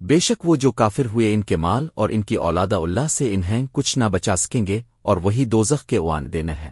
بے شک وہ جو کافر ہوئے ان کے مال اور ان کی اولادا اللہ سے انہیں کچھ نہ بچا سکیں گے اور وہی دوزخ کے اوان دینے ہیں